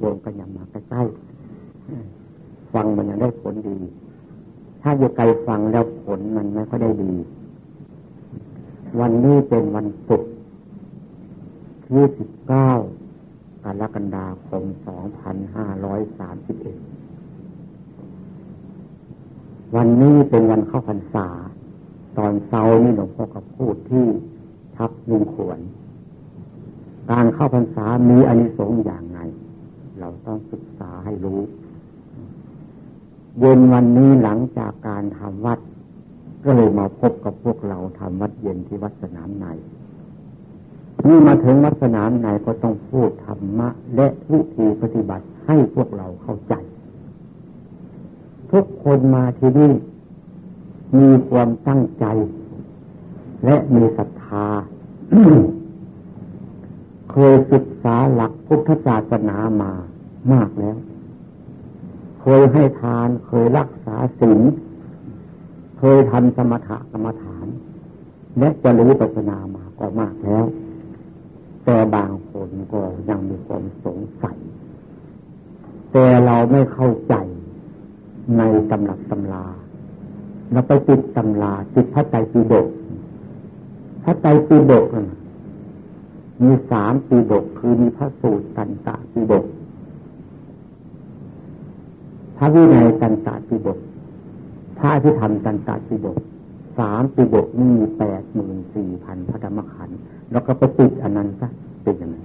โยมก็ยังมาใกล้ๆฟังมันยังได้ผลดี ถ้าอยู่ไกลฟังแล้วผลมันไม่ค่อยได้ดี วันนี้เป็นวันศุกร์ที่สิบเก้ากรกฎาคมสองพันห้าร้อยสามสิบเอ็ดวันนี้เป็นวันเข้าพรรษา ตอนเช้านี่หลวงพ่อก็พูดที่ทับลุงขวน การเข้าพรรษามีอานิสงส์อย่างไงเร ต้องศึกษาให้รู้ เย็นวันนี้หลังจากการทำวัด ก็เลยมาพบกับพวกเราทำวัดเย็นที่วัดสนามในนี่มาถึงวัดสนามในก็ต้องพูดธรรมะ และวิธีปฏิบัติให้พวกเราเข้าใจ ทุกคนมาที่นี่มีความตั้งใจ และมีศรัทธาเคยศึกษาหลักพุทธศาสนามา มากแล้ว เคยให้ทานเคยรักษาศีลเคยทำสมถะกรรมฐาน และจะรู้ปัสนามาก็มากแล้ว แต่บางคนก็ยังมีความสงสัย แต่เราไม่เข้าใจในตำรับตำลาเราไปติดตำลาติดพระไตรปิฎกพระไตรปิฎกมีสามปีฎกคือมีพระสูตรตันตะปีฎก พระวินัยตันตะปีฎกพระที่ทำตันตะปีฎกสามปีฎกมีแปดหมื่นสี่พันพระธรรมขันธ์แล้วก็ไปติดอันนั้นซะเป็นยังไง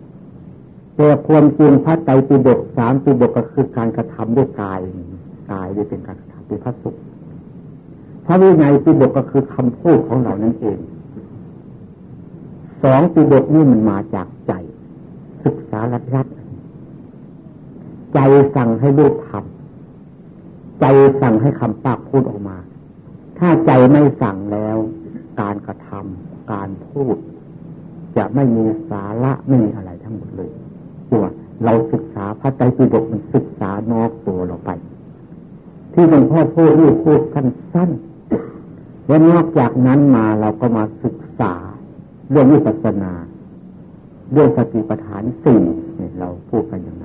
แต่ความจริงพระไตรปิฎกสามปีฎกก็คือการกระทำด้วยกายกายด้วยเป็นการกระทำเป็นพระสุขพระวินัยปิฎกก็คือคำพูดของเรานั่นเองสองปิฎกนี่มันมาจากใจ ศึกษารัดรัดใจสั่งให้ลูกทำ ใจสั่งให้คำปากพูดออกมา ถ้าใจไม่สั่งแล้ว การกระทำการพูด จะไม่มีสาระไม่มีอะไรทั้งหมดเลยตัวเราศึกษาพระใจปิฎกมันศึกษานอกตัวเราไป ที่หลวงพ่อพูดนี่พูดสั้นสั้นและนอกจากนั้นมาเราก็มาศึกษาเรื่องวิปัสสนา เรื่องสติปัฏฐานสี่เนี่เราพูดกันอย่างนั้น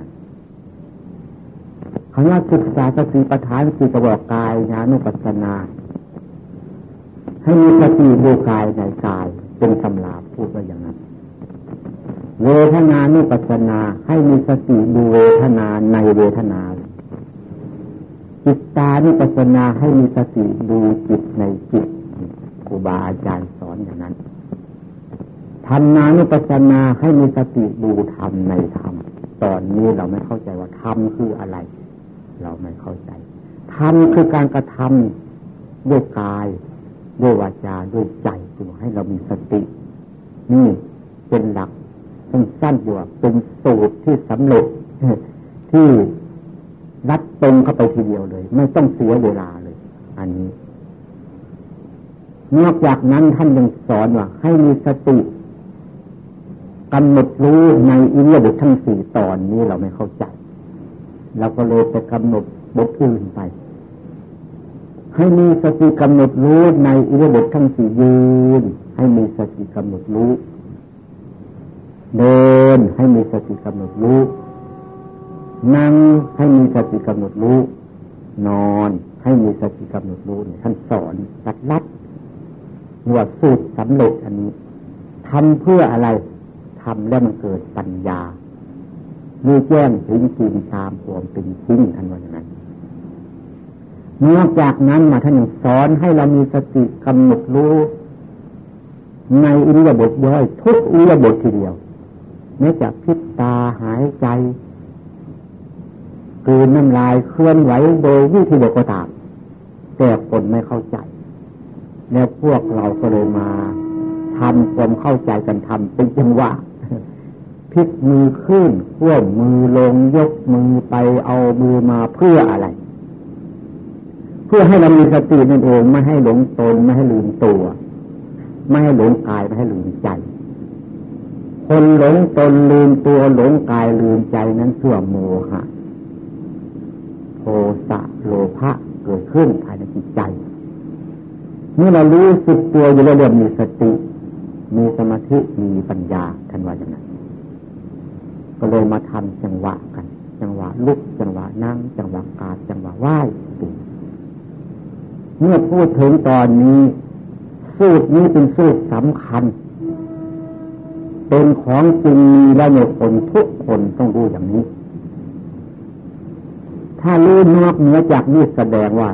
คำว่าศึกษาสติปัฏฐานสี่กระบอกกายญาณุปัสนา ให้มีสติดูกายในกายเป็นตำราพูดว่าอย่างนั้น เวทนานุปัสนาให้มีสติดูเวทนาในเวทนาจิตตานิปัสนาให้มีสติดูจิตในจิตครูบาอาจารย์สอนอย่างนั้นธรรมานิปัสนาให้มีสติดูธรรมในธรรม ตอนนี้เราไม่เข้าใจว่าธรรมคืออะไร เราไม่เข้าใจธรรมคือการกระทำด้วยกาย ด้วยวาจาด้วยใจคือให้เรามีสติ นี่เป็นหลักสั้นๆอยู่เป็นสูตรที่สำเร็จที่รัดตรงเข้าไปทีเดียวเลย ไม่ต้องเสียเวลาเลย อันนี้นอกจากนั้นท่านยังสอนว่า ให้มีสติกำหนดรู้ในอิริยบถทั้งสี่ตอนนี้เราไม่เข้าใจ เราก็เลยไปกำหนดบทอื่นไป ให้มีสติกำหนดรู้ในอิริบถทั้งสี่ยืน ให้มีสติกำหนดรู้เดินให้มีสติกำหนดรู้ นั่งให้มีสติกำหนดรู้ นอนให้มีสติกำหนดรู้ท่านสอนรัดรัดหัวสูตรสำเร็จอันนี้ทำเพื่ออะไรทำแล้วมันเกิดปัญญา มีแจ้งถึงจริงตามความเป็นจริงท่านว่าอย่างนั้นนอกจากนั้นมาท่านยังสอนให้เรามีสติกำหนดรู้ ในอิริยาบถย่อยทุกอิริยาบถทีเดียวไม่จากพิษตาหายใจคืนน้ำลายเคลื่อนไหวโดยวิธีใดก็ตามแต่คนไม่เข้าใจ แล้วพวกเราก็เลยมาทำความเข้าใจกันทำเป็นจังหวะ พลิกมือขึ้นขั้วมือลงยกมือไปเอามือมาเพื่ออะไร เพื่อให้เรามีสตินั่นเองไม่ให้หลงตนไม่ให้ลืมตัว ไม่ให้หลงกายไม่ให้ลืมใจ คนหลงตนลืมตัวหลงกายลืมใจนั้นเสื่อมโมหะโทสะโลภะเกิดขึ้นภายในจิตใจ เมื่อเรารู้สึกตัวอยู่แล้วเริ่มมีสติ มีสมาธิมีปัญญาท่านว่าอย่างนั้น ก็เลยมาทำจังหวะกัน จังหวะลุกจังหวะนั่ง จังหวะกาดจังหวะไหว้เมื่อพูดถึงตอนนี้ สูตรนี้เป็นสูตรสำคัญ เป็นของจริงมีและในคนทุกคนต้องรู้อย่างนี้ ถ้ารู้นอกเหนือจากนี้แสดงว่า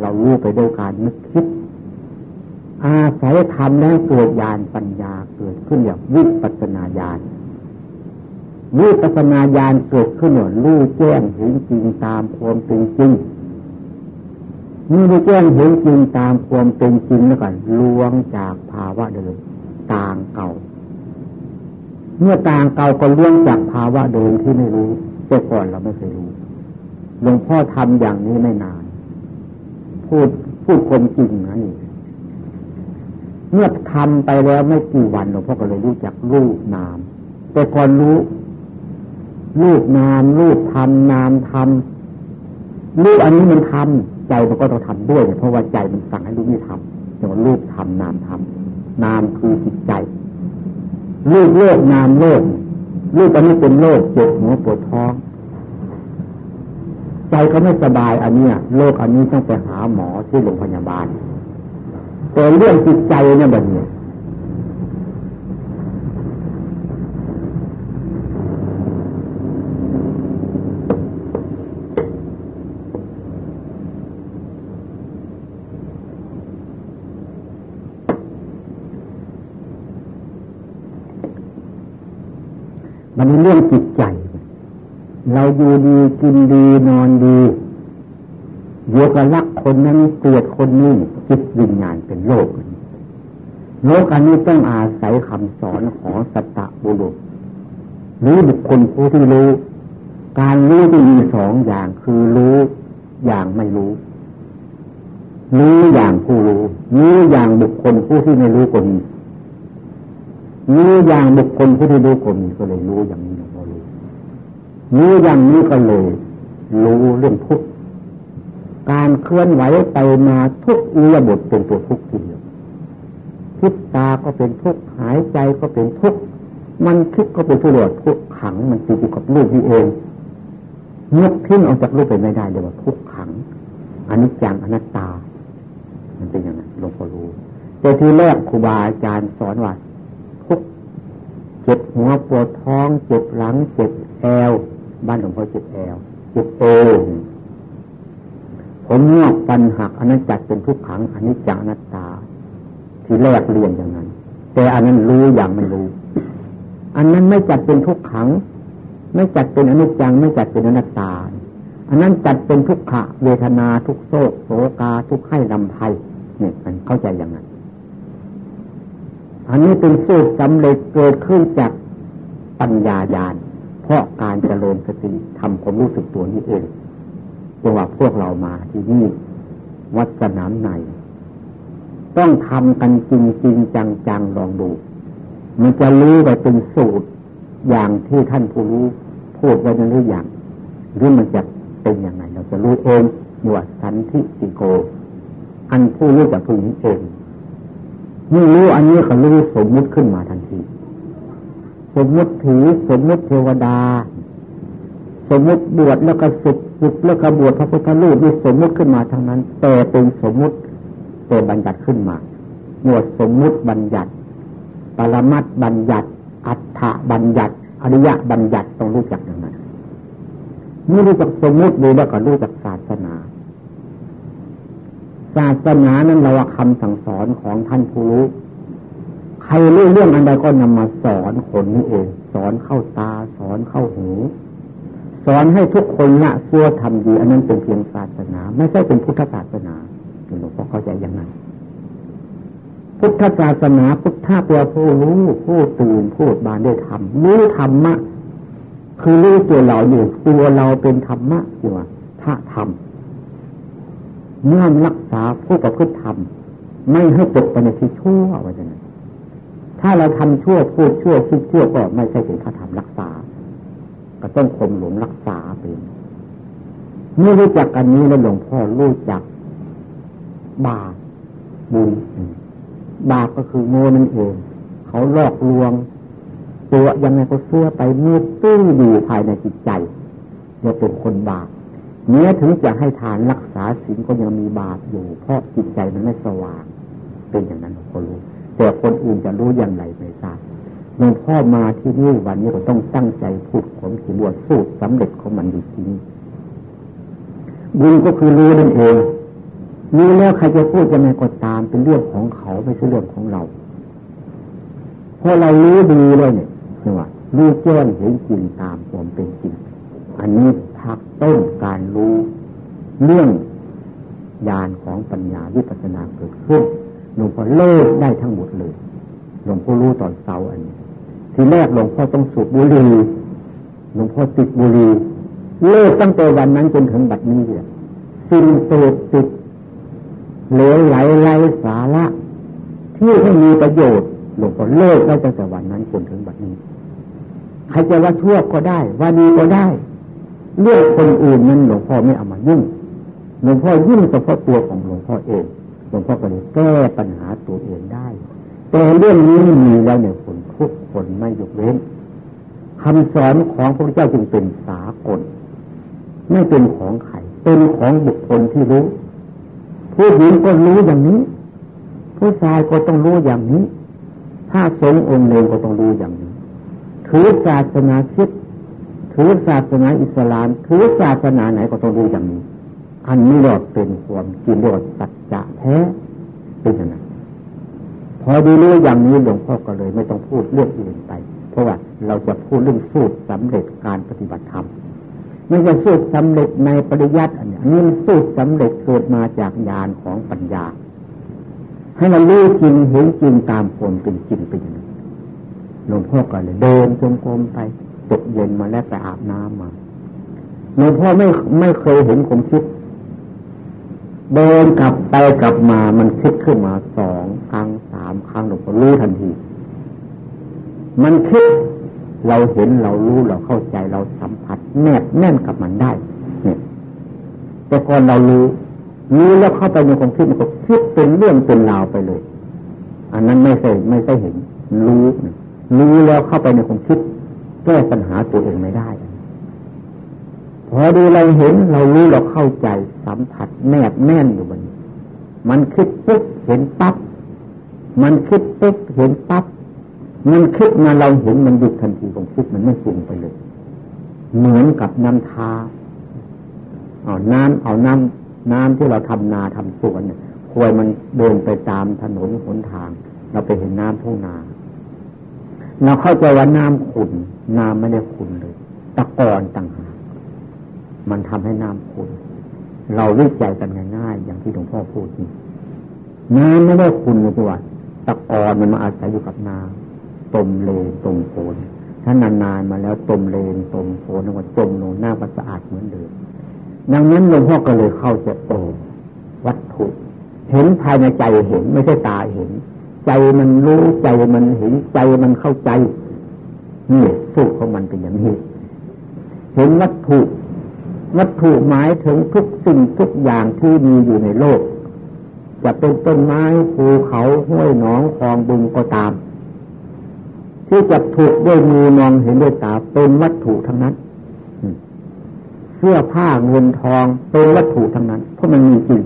เรารู้ไปด้วยการนึกคิด อาศัยทำแล้วเกิดญาณปัญญาเกิดขึ้นอย่างวิปัสนาญาณ วิปัสนาญาณเกิดขึ้นเนี่ยรู้แจ้งเห็นจริงตามความเป็นจริงเมื่รู้แจ้งเห็นจริงตามความเป็นจริงแล้วกันล่วงจากภาวะเดิมต่างเก่า เมื่อต่างเก่าก็ล่วงจากภาวะเดิมที่ไม่รู้แต่ก่อนเราไม่เคยรู้หลวงพ่อทำอย่างนี้ไม่นาน พูดพูดความจริงนะนี่เมื่อทำไปแล้วไม่กี่วันหลวงพ่อก็เลยรู้จักรูปนาม แต่ก่อนรู้ รูปนามรูปทำนามทำรูปอันนี้มันทำใจมันก็ต้องทำด้วย เพราะว่าใจมันสั่งให้รูปนี้ทำแต่ว่ารูปทำนามทำนามคือจิตใจรูปโลกนามโลกรูปอันนี้เป็นโลกเจ็บหัวปวดท้องใจก็ไม่สบายอันเนี้ยโรคอันนี้ต้องไปหาหมอที่โรงพยาบาลแต่เรื่องจิตใจเนี่ยแบบนี้ มันเรื่องจิตใจ เราอยู่ดีกินดีนอนดีโยกรักคนนั้นเกลียดคนนี้จิตวิญญาณเป็นโลกโลกอันนี้ต้องอาศัยคำสอนของสัตตบุรุษหรือบุคคลผู้ที่รู้ การรู้ที่มีสองอย่างคือรู้อย่างไม่รู้รู้อย่างผู้รู้รู้อย่างบุคคลผู้ที่ไม่รู้คนนี้ รู้อย่างบุคคลผู้ที่รู้คนก็เลยรู้อย่างนี้หลวงพ่อรู้รู้อย่างนี้ก็เลย รู้เรื่องทุกการเคลื่อนไหวไปมาทุกอิยาบทเป็นตัวทุกทีเดียวคิดตาก็เป็นทุกหายใจก็เป็นทุกมันคิดก็เป็นทุกข์ทุกขังมันติดอยู่กับรูปนี่เองยกทิ้งออกจากรูปไปไม่ได้เดี๋ยวว่าทุกขังอันนี้จังอนัตตา มันเป็นอย่างนั้นหลวงพ่อรู้แต่ทีแรกครูบาอาจารย์สอนว่า เจ็บหัวปวดท้องเจ็บหลังเจ็บแอว บ้านหลวงพ่อเจ็บแอวเจ็บเอวผมงอกปันหักอันนั้นจัดเป็นทุกขังอันนี้จังนัตตา ที่แรกเรียนอย่างนั้น แต่อันนั้นรู้อย่างไม่รู้ อันนั้นไม่จัดเป็นทุกขัง ไม่จัดเป็นอนิจจังไม่จัดเป็นอนัตตา อันนั้นจัดเป็นทุกขะเวทนาทุกโศกโศกาทุกไข้ลำไพเนี่ยมันเข้าใจอย่างนั้น อันนี้เป็นสูตรสำเร็จเกิดขึ้นจากปัญญาญาณ เพราะการเจริญสติทำความรู้สึกตัวนี้เองจังหวะพวกเรามาที่นี่วัดสนามใน ต้องทำกันจริงจริงจังจังลองดู มันจะรู้ไปเป็นสูตรอย่างที่ท่านผู้รู้พูดไว้นั้นหรืออย่างหรือมันจะเป็นยังไง เราจะรู้เองว่าสันทิติโก อันผู้รู้จากผู้นี้เอง เมื่รู้อันนี้ก็รู้สมมุติขึ้นมาทันที สมมุติผีสมมุติเทวดา สมมุติบวชแล้วก็สุดสุดแล้วก็บวชพระพุทธรูปนี่สมมุติขึ้นมาทั้งนั้น แต่เป็นสมมุติแต่บัญญัติขึ้นมาหมวดสมมุติบัญญัติ ปรมัตบัญญัติ อัฏฐบัญญัติ อริยบัญญัติต้องรู้จักอย่างนั้นเมื่รู้จักสมมุติดูแล้วก็รู้จักศาสนา ศาสนานั้นเราคำสั่งสอนของท่านผู้รู้ใครรู้เรื่องอันใดก็นำมาสอนคนนี้เอง สอนเข้าตา สอนเข้าหูสอนให้ทุกคนละเชื่อทำดี อันนั้นเป็นเพียงศาสนา ไม่ใช่เป็นพุทธศาสนาหลวงพ่อเข้าใจอย่างนั้นพุทธศาสนาพุทธะตัวผู้รู้ผู้ตื่นผู้บานด้ธรรมรู้ธรรมะ คือรู้ตัวเราอยู่ตัวเราเป็นธรรมะอยู่ถ้าธรรม เมื่อรักษาผู้ประพฤติธรรมไม่ให้ตกไปในที่ชั่วว่าจะนั้นถ้าเราทำชั่วพูดชั่วคิดชั่วก็ไม่ใช่เป็นพระธรรมรักษา ก็ต้องข่มหลงรักษาเป็นเมื่อรู้จักกันนี้แล้วหลวงพ่อรู้จัก บาปบุญบาปก็คือโง่นั่นเอง เขาหลอกลวง ตัวยังไงก็เสื้อไปมืดตื้ออยู่ภายในจิตใจว่าเป็นคนบาป เนี้ถึงจะให้ทานรักษาศีลก็ยังมีบาปอยู่ เพราะจิตใจมันไม่สว่าง เป็นอย่างนั้นคนรู้ แต่คนอื่นจะรู้อย่างไรไม่ทราบหลวงพ่อมาที่นี่วันนี้เราต้องตั้งใจพูดของขีบวชสูตรสำเร็จของมันจริงบุญก็คือรู้นั่นเองรู้แล้วใครจะพูดยังไงก็ตามเป็นเรื่องของเขาไม่ใช่เรื่องของเราพอเรารู้ดีเลยเนี่ยคือว่ารู้แจ้งเห็นจริงตามความเป็นจริง อันนี้ พักต้นการรู้เรื่องญาณของปัญญาวิปัสสนาเกิดขึ้นหลวงพ่อเลิกได้ทั้งหมดเลย หลวงพ่อรู้ตอนเช้าอันนี้ทีแรกหลวงพ่อต้องสูบบุหรี่หลวงพ่อติดบุหรี่เลิกตั้งแต่วันนั้นจนถึงบัดนี้เลยสิ่งเสพติดเหลวไหลไรสาระที่ไม่มีประโยชน์หลวงพ่อเลิกได้ตั้งแต่วันนั้นจนถึงบัดนี้ ใครจะว่าชั่วก็ได้ ว่าดีก็ได้ เรื่องคนอื่นนั้นหลวงพ่อไม่เอามายุ่งหลวงพ่อยุ่งเฉพาะตัวของหลวงพ่อเองหลวงพ่อก็เลยแก้ปัญหาตัวเองได้ แต่เรื่องนี้มีแล้วเนี่ยคนทุกคนไม่ยกเว้นคำสอนของพระเจ้าจึงเป็นสากล ไม่เป็นของใครเป็นของบุคคลที่รู้ ผู้หญิงก็รู้อย่างนี้ ผู้ชายก็ต้องรู้อย่างนี้ ถ้าสงฆ์องค์เองก็ต้องรู้อย่างนี้ ถือศาสนาคิด ถือศาสนาอิสลามถือศาสนาไหนก็ต้องรู้อย่างนี้ อันนี้เรียกเป็นความจริงเรียกสัจจะแท้เป็นอย่างนั้นพอดีรู้อย่างนี้หลวงพ่อก็เลย ไม่ต้องพูดเรื่องอื่นไป เพราะว่าเราจะพูดเรื่องสูตรสำเร็จการปฏิบัติธรรมไม่ใช่สูตรสำเร็จในปริยัติอันนี้อันนี้สูตรสำเร็จเกิดมาจากญาณของปัญญา ให้เรารู้จริงเห็นจริงตามคนเป็นจริงเป็นอย่างนั้นหลวงพ่อก็เลยเดินจงกรมไป ตกเย็นมาแล้วไปอาบน้ำมาหลวงพ่อไม่ไม่เคยเห็นผมคิด เดินกลับไปกลับมามันคิดขึ้นมาสองครั้งสามครั้งหลวงพ่อรู้ทันที มันคิดเราเห็นเรารู้เราเข้าใจเราสัมผัส แนบแน่นกับมันได้เนี่ยแต่ก่อนเรารู้รู้แล้วเข้าไปในความคิดมันก็คิดเป็นเรื่องเป็นราวไปเลย อันนั้นไม่ใช่ไม่ใช่เห็น รู้ รู้แล้วเข้าไปในความคิด แก้ปัญหาตัวเองไม่ได้ พอดูเราเห็นเรารู้เราเข้าใจสัมผัสแนบแน่นอยู่บนมันคิดปุ๊บเห็นปั๊บมันคิดปุ๊บเห็นปั๊บมันคิดมาเราเห็นมันหยุดทันทีของคิดมันไม่ฝุ่งไปเลย เหมือนกับน้ำทาเอาน้ำเอาน้ำน้ำที่เราทำนาทำสวนเนี่ยควยมันเดินไปตามถนนหนทาง เราไปเห็นน้ำทุ่งนา เราเข้าใจว่าน้ำขุ่นน้ำไม่ได้ขุ่นเลยตะกอนต่างหากมันทำให้น้ำขุ่นเราวิจัยกันง่ายๆอย่างที่หลวงพ่อพูดนี่น้ำไม่ได้ขุ่นเลยตัวตะกอนมันมาอาศัยอยู่กับน้ำตมเลนตมโคนถ้านานๆมาแล้วตมเลนตมโคนแล้วก็จมลงหน้าก็สะอาดเหมือนเดิมดังนั้นหลวงพ่อก็เลยเข้าใจโอวัตถุ เห็นภายในใจเห็นไม่ใช่ตาเห็น ใจมันรู้ใจมันเห็นใจมันเข้าใจนี่สูตรของมันเป็นอย่างนี้เห็นวัตถุวัตถุหมายถึงทุกสิ่งทุกอย่างที่มีอยู่ในโลก จะเป็นต้นไม้ภูเขาห้วยหนองคลองบึงก็ตาม ที่จะถูกด้วยมือมองเห็นด้วยตาเป็นวัตถุทั้งนั้นเสื้อผ้าเงินทองเป็นวัตถุทั้งนั้นเพราะมันมีจริง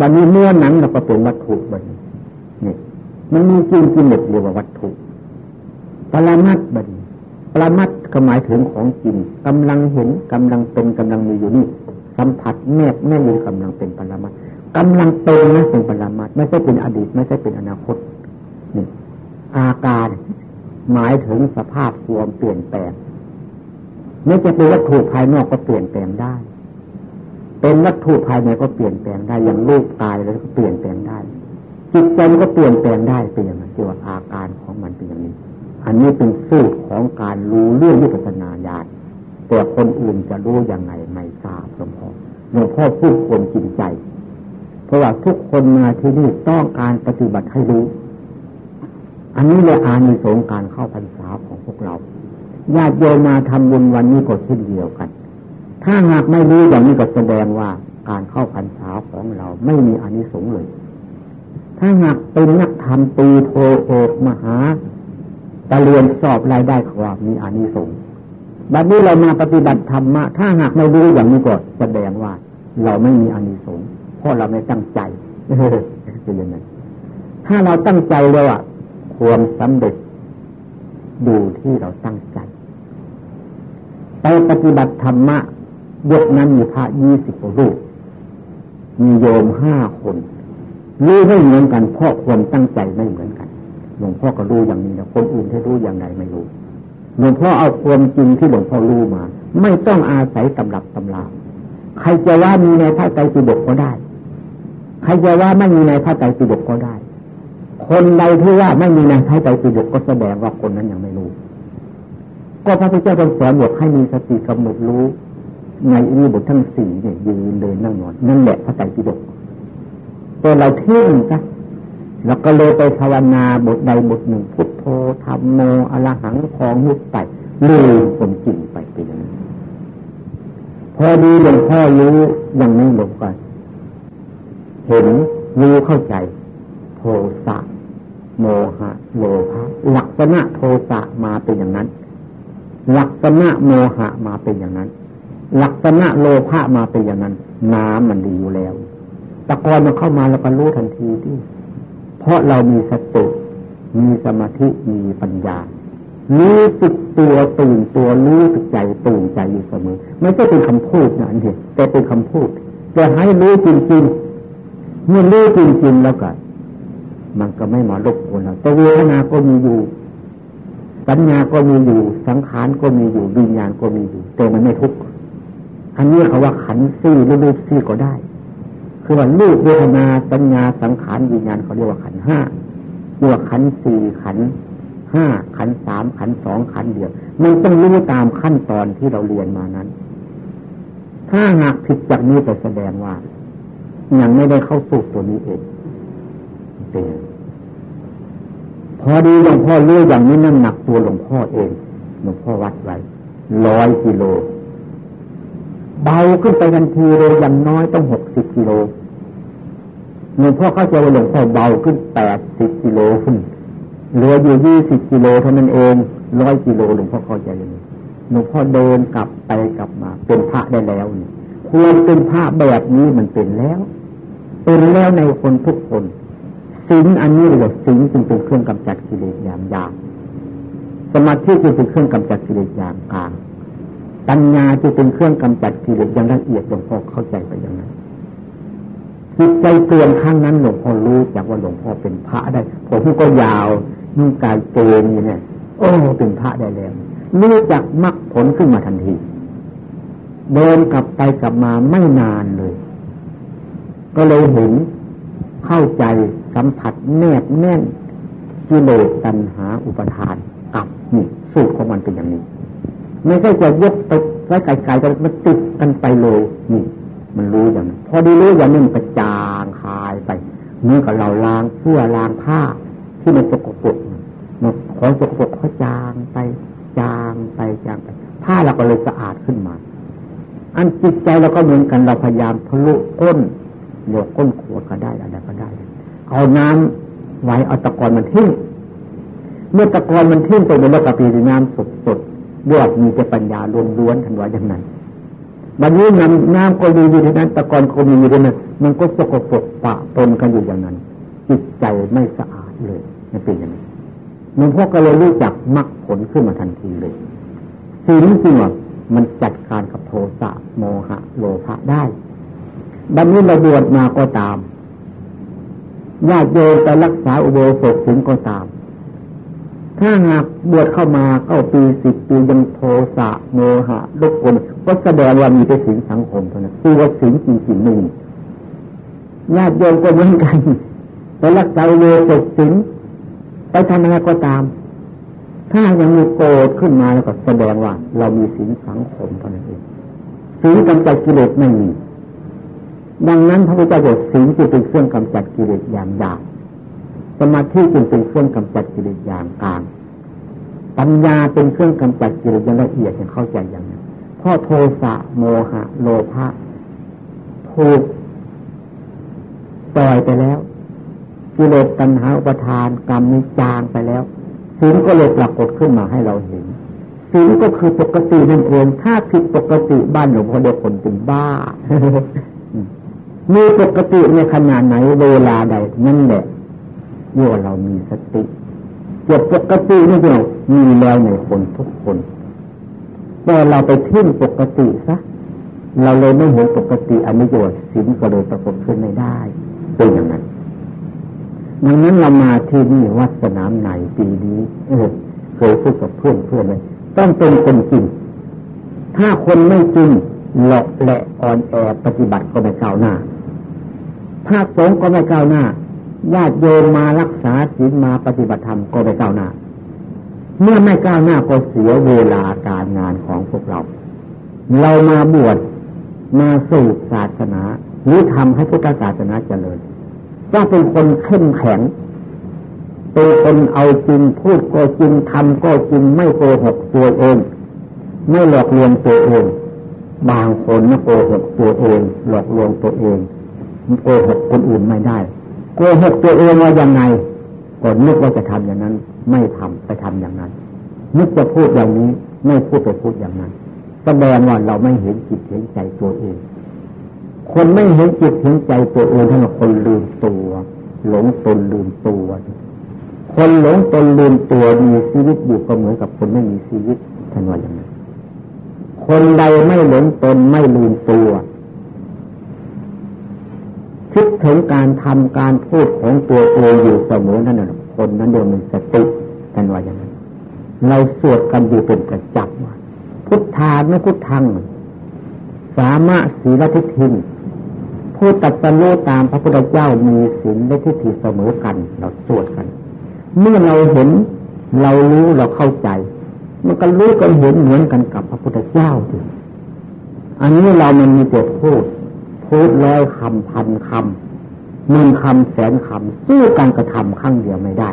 บันนี้เมื่อหนั้นเราก็เป็นวัตถุบันนี้นี่ มันมีจริงจริงเรียกว่าวัตถุ ปรามัดบัดปรามัดก็หมายถึงของจริงกำลังเห็นกำลังเป็นกำลังมีอยู่นี่ สัมผัสแนบแน่นอยู่กำลังเป็นปรามัดกำลังเป็นนะเป็นปรามัดไม่ใช่เป็นอดีต ไม่ใช่เป็นอนาคตนี่อาการหมายถึงสภาพรวามเปลี่ยนแปลงไม่จะเป็นวัตถุภายนอกก็เปลี่ยนแปลงได้ เป็นวัตถุภายในก็เปลี่ยนแปลงได้อย่างรูปกายแล้วก็เปลี่ยนแปลงได้ จิตใจมันก็เปลี่ยนแปลงได้เป็นอย่างนั้นที่ว่าอาการของมันเป็นอย่างนี้ อันนี้เป็นสูตรของการรู้เรื่องวิปัสสนาญาณแต่คนอื่นจะรู้ยังไงไม่ทราบหลวงพ่อหลวงพ่อพูดคนจริงใจ เพราะว่าทุกคนมาที่นี่ต้องการปฏิบัติให้รู้ อันนี้เลยอานิสงส์การเข้าพรรษาของพวกเราญาติโยมมาทำบุญวันนี้ก็เช่นเดียวกัน ถ้าหากไม่รู้อย่างนี้ก็แสดงว่าการเข้าพรรษาของเราไม่มีอานิสงส์เลย ถ้าหากเป็นนักธรรมตีโทเอกมหาตะเรียนสอบรายได้ความมีอานิสงส์บัดนี้เรามาปฏิบัติธรรมะ ถ้าหากไม่รู้อย่างนี้ก็แสดงว่า เราไม่มีอานิสงส์เพราะเราไม่ตั้งใจเป็นยังไงถ้าเราตั้งใจแล้วอะความสำเร็จดูที่เราตั้งใจ ไปปฏิบัติธรรมะยกนั้นมีพระยี่สิบรูปมีโยมห้าคน รู้ไม่เหมือนกันเพราะความตั้งใจไม่เหมือนกันหลวงพ่อก็รู้อย่างนี้นะคนอื่นที่รู้อย่างไรไม่รู้หลวงพ่อเอาความจริงที่หลวงพ่อรู้มา ไม่ต้องอาศัยตำรับตำราใครจะว่ามีในพระไตรปิฎกก็ได้ ใครจะว่าไม่มีในพระไตรปิฎกก็ได้ คนใดที่ว่าไม่มีในพระไตรปิฎกก็แสดงว่าคนนั้นยังไม่รู้ ก็พระพุทธเจ้าทรงสอนบอกให้มีสติกำหนดรู้ ในอิริบททั้งสี่เนี่ยยืนเดินนั่งนอนนั่นแหละพระไตรปิฎก ตัวเราเที่ยงซะแล้วก็เลยไปภาวนาบทใดบทหนึ่ง พุทโธธรรมโมอรหังของมุดไปลืมผมจริงไปไปอย่างนั้นพอดีหลวงพ่อรู้ยังไม่หลงกันเห็นรู้เข้าใจ โทสะโมหะโลภะลักษณะโทสะมาเป็นอย่างนั้น ลักษณะโมหะมาเป็นอย่างนั้น ลักษณะโลภะมาเป็นอย่างนั้น น้ำมันดีอยู่แล้ว ตะกอนมันเข้ามาแล้วก็รู้ทันทีที่เพราะเรามีสติมีสมาธิมีปัญญารู้สึกตัวตื่นตัวรู้สึกใจตื่นใจอยู่เสมอไม่ใช่เป็นคำพูดนะอันเดียแต่เป็นคำพูดจะให้รู้จริงๆเมื่อรู้จริงๆแล้วก็มันก็ไม่มาลบกวนเราแต่เวทนาก็มีอยู่ สัญญาก็มีอยู่ สังขารก็มีอยู่วิญญาณก็มีอยู่แต่มันไม่ทุกข์อันนี้เขาว่าขันซี่หรือรูปซี่ก็ได้ คือว่ารูปเวทนาสัญญาสังขารวิญญาณเขาเรียกว่าขันห้าเรียกว่าขันสี่ขันห้าขันสามขันสองขันเดียวมันต้องรู้ตามขั้นตอนที่เราเรียนมานั้น ถ้าหากผิดจากนี้จะแสดงว่ายังไม่ได้เข้าสู่ตัวนี้เองเป็นพอดีหลวงพ่อรู้อย่างนี้น้ำหนักตัวหลวงพ่อเองหลวงพ่อวัดไว้ร้อยกิโล เบาขึ้นไปทันทีเลยอย่างน้อยต้องหกสิบกิโลหลวงพ่อเข้าใจว่าหลวงพ่อเบาขึ้นแปดสิบกิโลขึ้นเหลืออยู่ยี่สิบกิโลเท่านั้นเองร้อยกิโลหลวงพ่อเข้าใจเลยหลวงพ่อเดินกลับไปกลับมา เป็นพระได้แล้วนี่ควรเป็นพระแบบนี้มันเป็นแล้ว เป็นแล้วในคนทุกคนสิงอันนี้เลยสิงจึงเป็นเครื่องกำจัดกิเลสอย่างยากสมาธิจึงเป็นเครื่องกำจัดกิเลสอย่างกลาง ปัญญาที่เป็นเครื่องกำจัดกิเลสอย่างละเอียดหลวงพ่อเข้าใจไปอย่างนั้นจิตใจเตือนข้างนั้นหลวงพ่อรู้จากว่าหลวงพ่อเป็นพระได้ผมก็ยาวนุ่งกายเกณฑ์เนี่ยโอ้เป็นพระได้แล้วรู้จักมรรคผลขึ้นมาทันที เดินกลับไปกลับมาไม่นานเลย ก็เลยเห็นเข้าใจสัมผัสแนบแน่นกิเลสตัณหาอุปทานกับนี่สูตรของมันเป็นอย่างนี้ ไม่ใช่จะยกไปไว้ไกลๆกันมันติดกันไปเลยนี่มันรู้อย่างนั้นพอดีรู้อย่างนี้มันจางคายไปเมื่อกับเราล้างเสื้อล้างผ้า ที่มันสกปรกมันของสกปรกเขาจางไป จางไปจางไปผ้าเราก็เลยสะอาดขึ้นมา อันจิตใจเราก็เหมือนกันเราพยายามทะลุก้นหลวก้นขวดก็ได้อะไรก็ได้ เอาน้ำไว้เอาตะกอนมันทิ้งเมื่อตะกอนมันทิ้งไปในโลกปีน้ำสดสด ยอดมีแต่ปัญญาล้วนๆทันว่าอย่างนั้นบัดนี้น้ำน้ำก็มีอยู่ที่นั้นตะกอนก็มีอยู่ที่นั้นมันก็สกปรกปะปนกันอยู่อย่างนั้น จิตใจไม่สะอาดเลยมันเป็นอย่างนี้มันพวกก็เลยรู้จักมรรคผลขึ้นมาทันทีเลยสิ่งนี้จริงว่ามันจัดการกับโทสะโมหะ โลภะได้บัดนี้เราบวชมาก็ตามญาติโยมไปรักษาอุโบสถถึงก็ตาม ถ้าหากบวชเข้ามาเข้าปีสิบปียังโทสะโมหะลบกลก็แสดงว่ามีแต่สิ่งสังคมเท่านั้นคือว่าสิ่งจริงๆไม่มีญาติโยมก็เหมือนกันไปรักษาโลสกสิงไปทำอะไรก็ตาม ถ้ายังมีโกรธขึ้นมาแล้วก็แสดงว่า เรามีสิ่งสังคมเท่านั้นเองสิ่งกำจัดกิเลสไม่มีดังนั้นพระพุทธเจ้าบอกสิ่งที่เป็นเครื่องกำจัดกิเลสอย่างยาก สมาธิจึงเป็นเครื่องกำจัดกิเลสอย่างกลางปัญญาเป็นเครื่องกำจัดกิเลสอย่างละเอียดอย่างเข้าใจอย่างนี้พ่อโทสะโมหะ โลภะถูกปล่อยไปแล้วกิเลสตัณหาอุปทานกรรมนิจางไปแล้วสิ่งก็เลยปรากฏขึ้นมาให้เราเห็นสศีลก็คือปกตินั่นเองถ้าผิดปกติบ้านหลวงพ่อเดียคนเป็นบ้ามีปกติในขนาดไหนเวลาใดนั่นแหละ เมื่อเรามีสติเกิดปกตินี่เดียวมีแล้วในคนทุกคนแต่เราไปทิ้งปกติซะเราเลยไม่เห็นปกติอันนี้โยชน์ศีลก็เลยประกอบขึ้นไม่ได้เป็นอย่างนั้นดังนั้นเรามาที่นี่วัดสนามไหนปีนี้เออเคยพูดกับเพื่อนเพื่อนเลยต้องเป็นคนจริง ถ้าคนไม่จริงหลอกแหละอ่อนแอปฏิบัติก็ไม่ก้าวหน้าพระสงก็ไม่ก้าวหน้า ญาติโยมมารักษาศีลมาปฏิบัติธรรมก็ไม่ก้าวหน้า เมื่อไม่ก้าวหน้าก็เสียเวลาการงานของพวกเรา เรามาบวชมาสู่ศาสนาหรือทำให้พุทธศาสนาเจริญต้องเป็นคนเข้มแข็งเป็นคนเอาจริงพูดก็จริงทำก็จริงไม่โกหกตัวเอง ไม่หลอกลวงตัวเอง บางคนนะโกหกตัวเอง หลอกลวงตัวเองโกหกคนอื่นไม่ได้ โกหกตัวเองว่ายังไงก็นึกว่าจะทำอย่างนั้น ไม่ทำไปทำอย่างนั้น นึกจะพูดอย่างนี้ ไม่พูดไปพูดอย่างนั้น แสดงว่าเราไม่เห็นจิตเห็นใจตัวเอง คนไม่เห็นจิตเห็นใจตัวเองท่านคนลืมตัว หลงตนลืมตัว คนหลงตนลืมตัวมีชีวิตอยู่ก็เหมือนกับคนไม่มีชีวิตท่านว่าอย่างนั้นคนใดไม่หลงตนไม่ลืมตัว คิดถึงการทำการพูดของตัวเองอยู่เสมอนั่นแหละคนนั้นเดียวมันสติท่านว่าอย่างนั้น เราสวดกันอยู่เป็นประจำว่าพุทธานุพุทธัง สามะศีลทิฏฐิผู้ตัดสโลตามพระพุทธเจ้ามีศีลและทิฏฐิเสมอกัน เราสวดกัน เมื่อเราเห็นเรารู้เราเข้าใจ มันก็รู้กันเห็นเหมือนกันกับพระพุทธเจ้าอันนี้เรามันมีแต่พูด พูดร้อยคำพันคำหมื่นคำแสนคำสู้การกระทำครั้งเดียวไม่ได้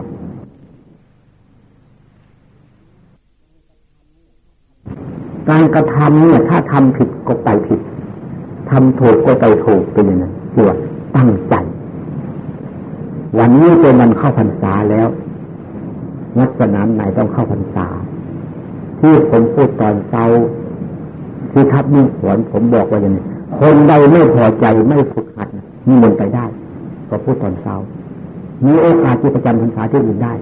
การกระทำเนี่ยถ้าทำผิดก็ไปผิดทำถูกก็ไปถูกเป็นอย่างนั้นเรียกว่าตั้งใจ วันนี้เป็นวันเข้าพรรษาแล้ววัดสนามไหนต้องเข้าพรรษา ที่ผมพูดตอนเช้าที่ทับมิ่งขวนผมบอกว่าอย่างนี้ คนใดไม่พอใจไม่ฝึกหัดนี่มันไปได้ ก็พูดตอนเช้า มีโอกาสที่ประจำพรรษาที่อื่นได้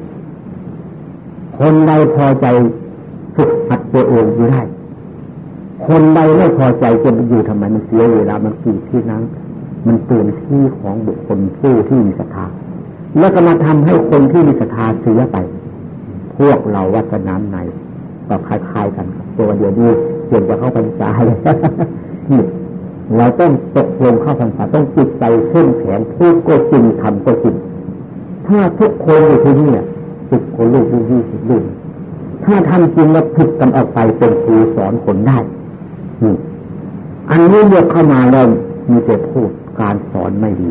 คนใดพอใจฝึกหัดตัวเองอยู่ได้ คนใดไม่พอใจจะไปอยู่ทำไมมันเสียเวลา มันกี่ที่นั้น มันเปลี่ยนที่ของบุคคลผู้ที่มีศรัทธา แล้วก็มาทำให้คนที่มีศรัทธาเสียไป พวกเราวัดน้ำในก็คล้ายๆกัน ตัวเดียวนี้เปลี่ยนจะเข้าพรรษาเลยนี่ เราต้องตกลงเข้าพรรษาต้องจิตใจเข้มแข็งพูดก็จริงทำก็จริงถ้าทุกคนอยู่ที่นี่สิบคนลูกยี่สิบลูกถ้าทำจริงแล้วผิดกันออกไปเป็นครูสอนคนได้อันนี้เรียกเข้ามาแล้วมีแต่พูดการสอนไม่ดี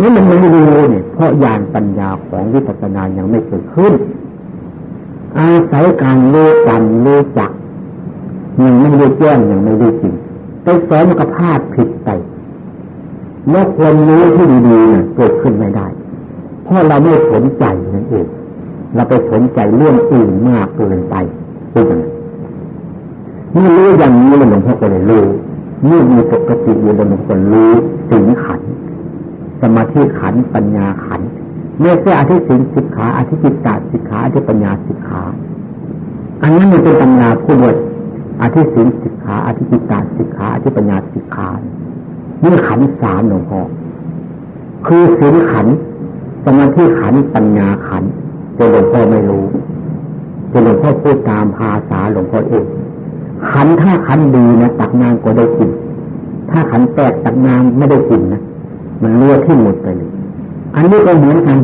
นี่มันไม่รู้เนี่ยเพราะญาณปัญญาของวิปัสสนายังไม่เกิดขึ้น อาศัยการรู้กันรู้จักยังไม่รู้แจ้งยังไม่รู้จริง ไปสอนกับพาดผิดไปเมื่อควรรู้ที่ดีๆเนี่ยเกิดขึ้นไม่ได้เพราะเราไม่สนใจนั่นเองเราไปสนใจเรื่องอื่นมากเกินไปเป็นอย่างนั้นเมื่อรู้อย่างนี้หลวงพ่อก็เลยรู้เมื่อมีปกติอยู่หลวงพ่อรู้สิ่งขันสมาธิขันปัญญาขันไม่ใช่อธิสิงสิกขาอธิจิตตสิกขาอธิปัญญาสิกขา อันนั้นมันเป็นตำนาผู้บวช อธิสิงสิกขาอธิจิตาสิกขาอธิปัญญาสิกขานี่ขันสามหลวงพ่อคือสิงขันสมาธิขันปัญญาขันจนหลวงพ่อไม่รู้จนหลวงพ่อพูดตามภาษาหลวงพ่อเองขันถ้าขันดีนะตักน้ำก็ได้กิน ถ้าขันแตกตักน้ำไม่ได้กินนะมันเลือดที่หมดไปเลยอันนี้ก็เหมือนกัน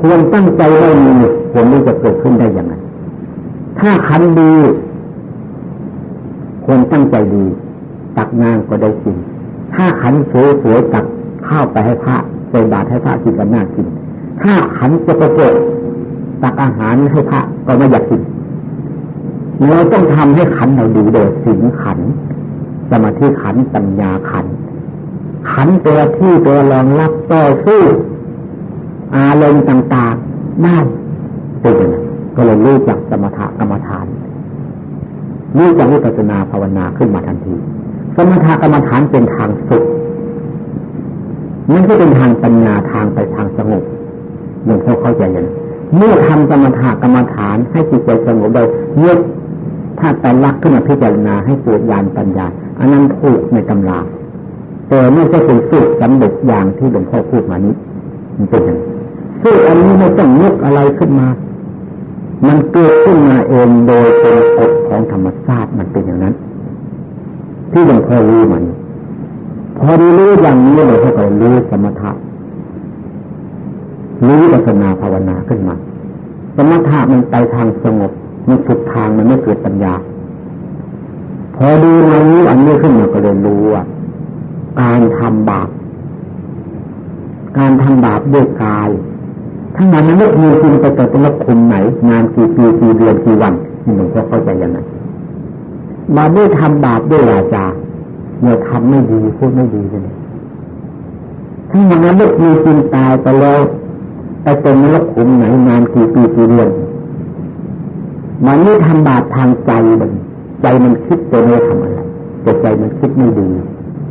ควรตั้งใจไว้มีผลนี้จะเกิดขึ้นได้อย่างไรถ้าขันดี ควรตั้งใจดี ตักน้ำก็ได้กิน ถ้าขันสวยสวยตักข้าวไปให้พระใส่บาตรให้พระกินกันน่ากิน ถ้าขันจะประกตักอาหารให้พระก็ไม่อยากกินเราต้องทำให้ขันเราดีโดยสิงขัน สมาธิขันปัญญาขัน ขันตัวที่ตัวรองรับต่อสู้อารมณ์ต่างๆได้เป็นยังไงก็เลยรู้จักสมถะกรรมฐาน นี่จะวิปัสนาภาวนาขึ้นมาทันที สมถกรรมฐานเป็นทางสุขมันก็เป็นทางปัญญาทางไปทางสงบหลวงพ่อเข้าใจยังเมื่อทำสมถกรรมฐานให้จิตใจสงบโดยเมื่อถ้าแต่ลักขึ้นมาพิจารณาให้เกิดญาณปัญญาอันนั้นถูกในตำราแต่ไม่ใช่เป็นสูตรสำเร็จอย่างที่หลวงพ่อพูดมานี้มันเป็นอย่างสูตรอันนี้ไม่ต้องยกอะไรขึ้นมา มันเกิดขึ้นมาเองโดยเป็นกฎของธรรมชาติมันเป็นอย่างนั้น ที่หลวงพ่อรู้มัน พอรู้อย่างนี้เลยเขาก็รู้สมถะรู้ปัสนาภาวนาขึ้นมา สมถะมันไปทางสงบมันสุดทางมันไม่เกิดปัญญา พอดูมานี้อันนี้ขึ้นมาก็เลยรู้ว่าการทำบาปการทำบาปด้วยกาย ทั้งนั้นนั้นไม่มีจริงไปเกิดเป็นลคุมไหนงานกี่ปีกี่เดือนกี่วันนี่หลวงพ่อเข้าใจยังไงมาด้วยทำบาปด้วยวาจาเมื่อทำไม่ดีพูดไม่ดีเลยทั้งนั้นนั้นไม่มีจริงตายไปแล้วไปเป็นนรกขุมไหนงานกี่ปีกี่เดือนมันไม่ทำบาปทางใจมันใจมันคิดตัวไม่ทำอะไรแต่ใจมันคิดไม่ดี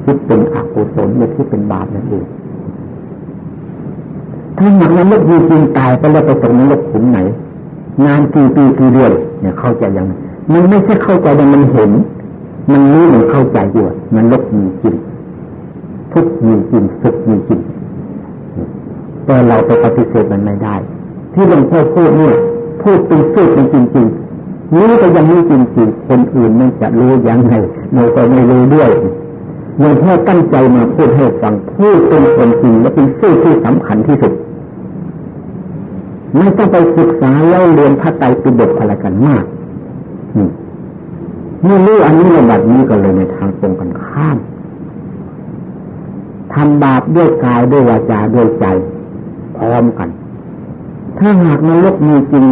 คิดเป็นอกุศลหรือคิดเป็นบาปนั่นเอง ถ้าหนักนั้นไม่ดีจริงตายไปแล้วไปตรงนั้นลกขุมไหน งานกี่ปีกี่เดือนเนี่ยเข้าใจยังมันไม่ใช่เข้าใจแต่มันเห็น มันรู้มันเข้าใจอยู่มันลกมีจริงทุกมีจริงสุขมีจริงแต่เราไปปฏิเสธมันไม่ได้ ที่หลวงพ่อพูดเนี่ยพูดเป็นสูตรเป็นจริงๆนี้ก็ยังนี้จริงๆคนอื่นไม่จะรู้ยังไงเราก็ไม่รู้ด้วยหลวงพ่อตั้งใจมาพูดให้ฟังพูดเป็นคนจริงและเป็นสูตรที่สำคัญที่สุด ไม่ต้องไปศึกษาเล่าเรียนพระไตรปิฎกอะไรกันมากเมื่รู้อันนี้ระดับนี้ก็เลยในทางตรงกันข้ามทำบาปด้วยกายด้วยวาจาด้วยใจ พร้อมกัน ถ้าหากนรกมีจริง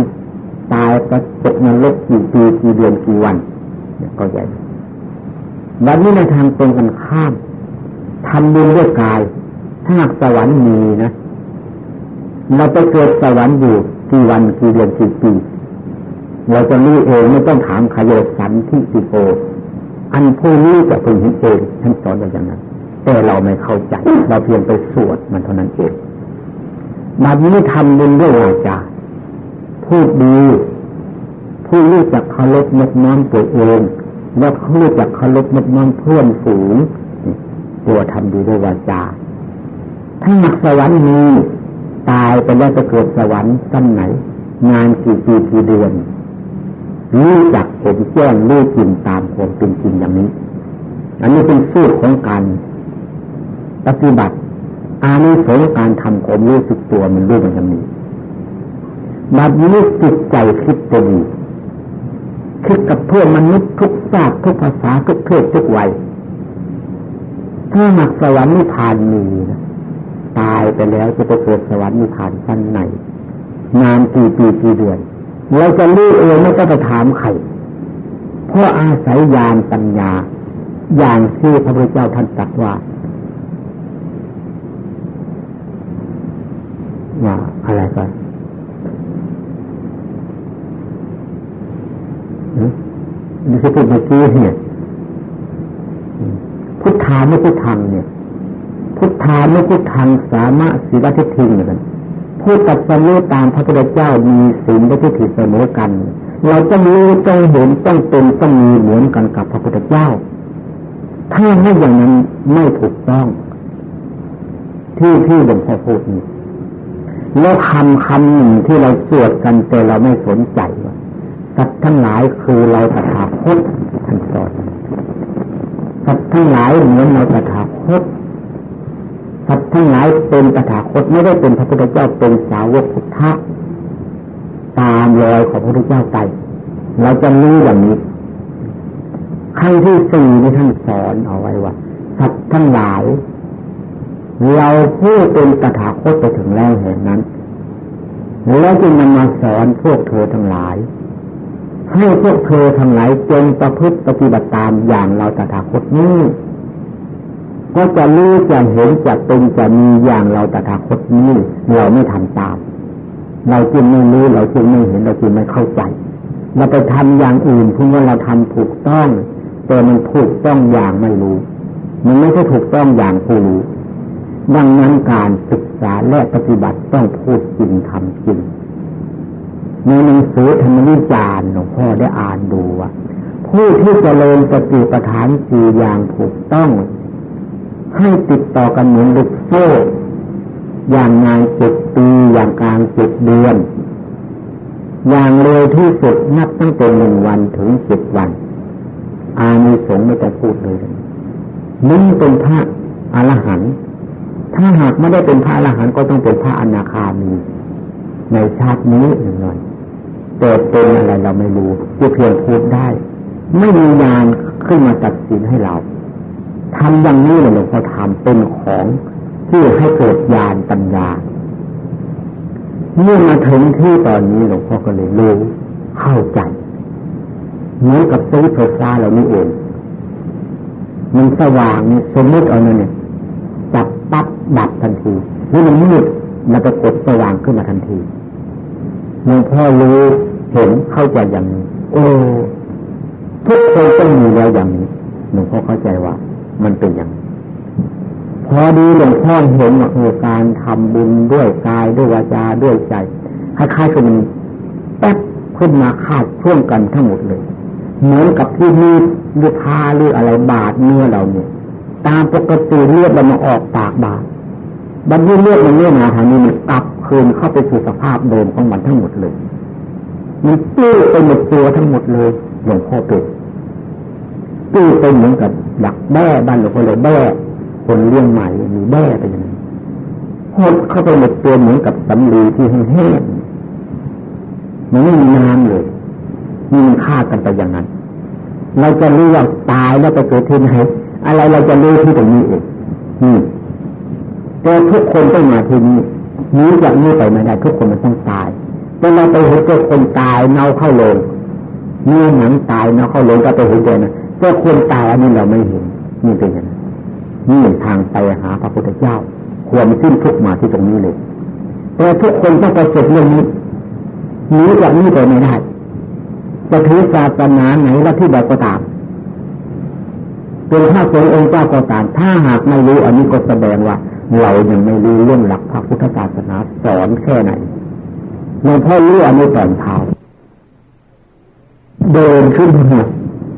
ตายก็ตกนรกกี่ปีกี่เดือนกี่วันก็ใหญ่วันนี้ในทางตรงกันข้ามทำบุญด้วยกาย ถ้าหากสวรรค์มีนะ เราไปเกิดสวรรค์อยู่กี่วันกี่เดือนกี่ปี เราจะรู้เองไม่ต้องถามขยโสันที่สิโกอันผู้รู้จะพึงเห็นเองท่านสอนไว้อย่างนั้น แต่เราไม่เข้าใจ เราเพียงไปสวดมันเท่านั้นเองบัดนี้ทำบุญด้วยวาจาพูดดีผู้รู้จักเคารพนกน้อมตัวเองแล้วรู้จักเคารพนกน้อมเพื่อนฝูงตัวทำดีด้วยวาจาถ้าหากสวรรค์มี ตายไปแล้วจะเกิดสวรรค์ตั้งไหน งานกี่ปีกี่เดือนรู้จักเห็นแจ้งรู้จริงตามความเป็นจริงอย่างนี้ อันนี้เป็นสูตรของการปฏิบัติอานิสงส์การทำความรู้สึกตัวมันรู้มันจะมีบัดนี้จิตใจคิดตัวดีคิดกับเพื่อนมนุษย์ทุกชาติทุกภาษาทุกเพศทุกวัยถ้าหากสวรรค์นิพพานมีนะ ตายไปแล้วจะไปเกิดสวรรค์นิพพานชั้นไหน นานกี่ปีกี่เดือน เราจะรู้เองไม่ต้องไปถามใครเพราะอาศัยญาณปัญญา อย่างที่พระพุทธเจ้าท่านตรัสว่าว่าอะไรกันนี่คือพูดเมื่อกี้เนี่ยพุทธาไม่พุทธังเนี่ย พุทธาไม่พุทธังสามารถสีวัติทิงกันพูดกับสมุตามพระพุทธเจ้ามีสิ่งและทิฏฐิเสมอกัน เราต้องรู้ต้องเห็นต้องเป็นต้องมีเหมือนกันกับพระพุทธเจ้า ถ้าไม่อย่างนั้นไม่ถูกต้อง ที่ที่หลวงพ่อพูดนี่แล้วคำคำหนึ่งที่เราสวดกันแต่เราไม่สนใจว่าสัตว์ทั้งหลายคือเราตถาคตท่านสอนสัตว์ทั้งหลายเหมือนเราตถาคต สัตว์ทั้งหลายเป็นตถาคตไม่ได้เป็นพระพุทธเจ้าเป็นสาวกพุทธะตามรอยของพระพุทธเจ้าไปเราจะรู้อย่างนี้ขั้นที่สี่นี่ท่านสอนเอาไว้ว่าสัตว์ทั้งหลาย เราผู้เป็นตถาคตไปถึงแล้วเห็นนั้น แล้วจึงนำมาสอนพวกเธอทั้งหลาย ให้พวกเธอทั้งหลายจงประพฤติปฏิบัติตามอย่างเราตถาคตนี้ ก็จะรู้จะเห็นจะเป็นจะมีอย่างเราตถาคตนี้เราไม่ทำตาม เราจึงไม่รู้เราจึงไม่เห็นเราจึงไม่เข้าใจ เราไปทำอย่างอื่นคุณว่าเราทำถูกต้อง แต่มันถูกต้องอย่างไม่รู้ มันไม่ใช่ถูกต้องอย่างผู้รู้ดังนั้นการศึกษาและปฏิบัติต้องพูดจริงทำจริงในหนังสือธรรมนิจารหลวงพ่อได้อ่านดูว่าผู้ที่จเจริญปฏิปทานสี่อย่างถูกต้อง ให้ติดต่อกันเหมือนลูกโซ่อย่างงานจ็ดปีอย่างกางเจ็ดเดือน อย่างเร็วที่สุดนับตั้งแต่หนึ่งวันถึงเจ็ดวัน อามีสงไม่ต้องพูดเลยนึ่เป็นพระอรหันต์ถ้าหากไม่ได้เป็นพระอรหันต์ก็ต้องเป็นพระอนาคามี ในชาตินี้หนึ่งหน่อยแต่เป็นอะไรเราไม่รู้จะเพียงพูดได้ ไม่มียานขึ้นมาตัดสินให้เรา ทำอย่างนี้เลยหลวงพ่อทำเป็นของที่ให้เกิดญาณปัญญา เมื่อมาถึงที่ตอนนี้หลวงพ่อก็เลยรู้เข้าใจเหมือนกับซีไฟฟ้าเรานี่เองมันสว่างนี่สมมติเอาเนี่ยจับปั๊บดับทันทีนี่มันมืดมันจะกดสว่างขึ้นมาทันทีหลวงพ่อรู้เห็นเข้าใจอย่างนี้โอ้ทุกคนต้องมีแล้วอย่างนี้หลวงพ่อเข้าใจว่า มันเป็นอย่างพอดีหลวงพ่อเห็นว่าเออการทำบุญด้วยกายด้วยวาจาด้วยใจคล้ายๆคือมันแป๊บขึ้นมาคาดช่วงกันทั้งหมดเลย เหมือนกับที่มีดหรือพาหรืออะไรบาดเนื้อเราเนี่ย ตามปกติเลือดมันมาออกปากบาดบัดนี้เลือดมันเนี่ยนะทางนี้มันกลับคืนเข้าไปสู่สภาพเดิมของมันทั้งหมดเลยมันตื้อไปหมดตัวทั้งหมดเลยหลวงพ่อเป็ด ตื้อไปเหมือนกับหลักแบ้บ้านหลวงพ่อเลยแบ้คนเลี้ยงใหม่มีแบ้ไปอย่างนี้หดเข้าไปหมดตัวเหมือนกับสำลีที่แห้งๆมันไม่มีน้ำเลยมีมันฆ่ากันไปอย่างนั้น เราจะรู้ว่าตายแล้วไปเกิดที่ไหนอะไรเราจะรู้ที่ตรงนี้เองนี่แต่ทุกคนต้องมาที่นี่นี้จากนี้ไปไม่ได้ ทุกคนมันต้องตายแต่เราไปเห็นตัวคนตายเน่าเข้าลงนี่หนังตายเน่าเข้าลงก็ไปเห็นเดียนะ แต่คนตายอันนี้เราไม่เห็นนี่เป็นยังไงนี่ทางไปหาพระพุทธเจ้า ควรสิ้นทุกมาที่ตรงนี้เลย แต่ทุกคนต้องประสบเรื่องนี้หนีจากนี้ไปไม่ได้จะถือศาสนาไหนและที่ใดก็ตามเป็นพระสงฆ์องค์เจ้าก็ตามถ้าหากไม่รู้อันนี้ก็แสดงว่า เรายังไม่รู้เรื่องหลักพระพุทธศาสนาสอนแค่ไหนหลวงพ่อรู้อันนี้ตอนเท้าเดินขึ้นหัว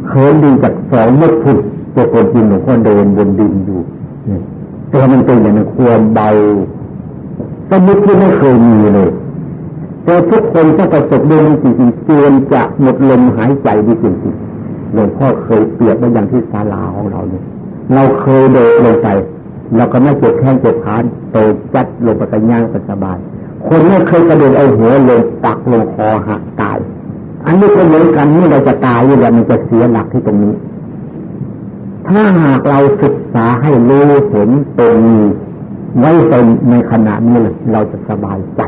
เขินดีจากสองเมตรพุทธปกติหลวงพ่อเดินบนดินอยู่แต่มันเป็นอย่างนั้นความเบาสมิตที่ไม่เคยมีเลยแต่ทุกคนถ้าประสบเรื่องจริงๆเกินจะหมดลมหายใจดีจริงๆหลวงพ่อเคยเปรียบไว้อย่างที่ศาลาของเราเนี่ยเราเคยเดินลงไปเราก็ไม่เจ็บแข้งเจ็บขาโตจัดลงไปกันย่างสบายคนไม่เคยกระโดดเอาหัวลงตักลงคอหักตาย อันนี้ก็เหมือนกันนี่เราจะตายอยู่แล้วมันจะเสียหลักที่ตรงนี้ ถ้าหากเราศึกษาให้รู้เห็นเป็นไว้เป็นในขณะนี้เลยเราจะสบายใจ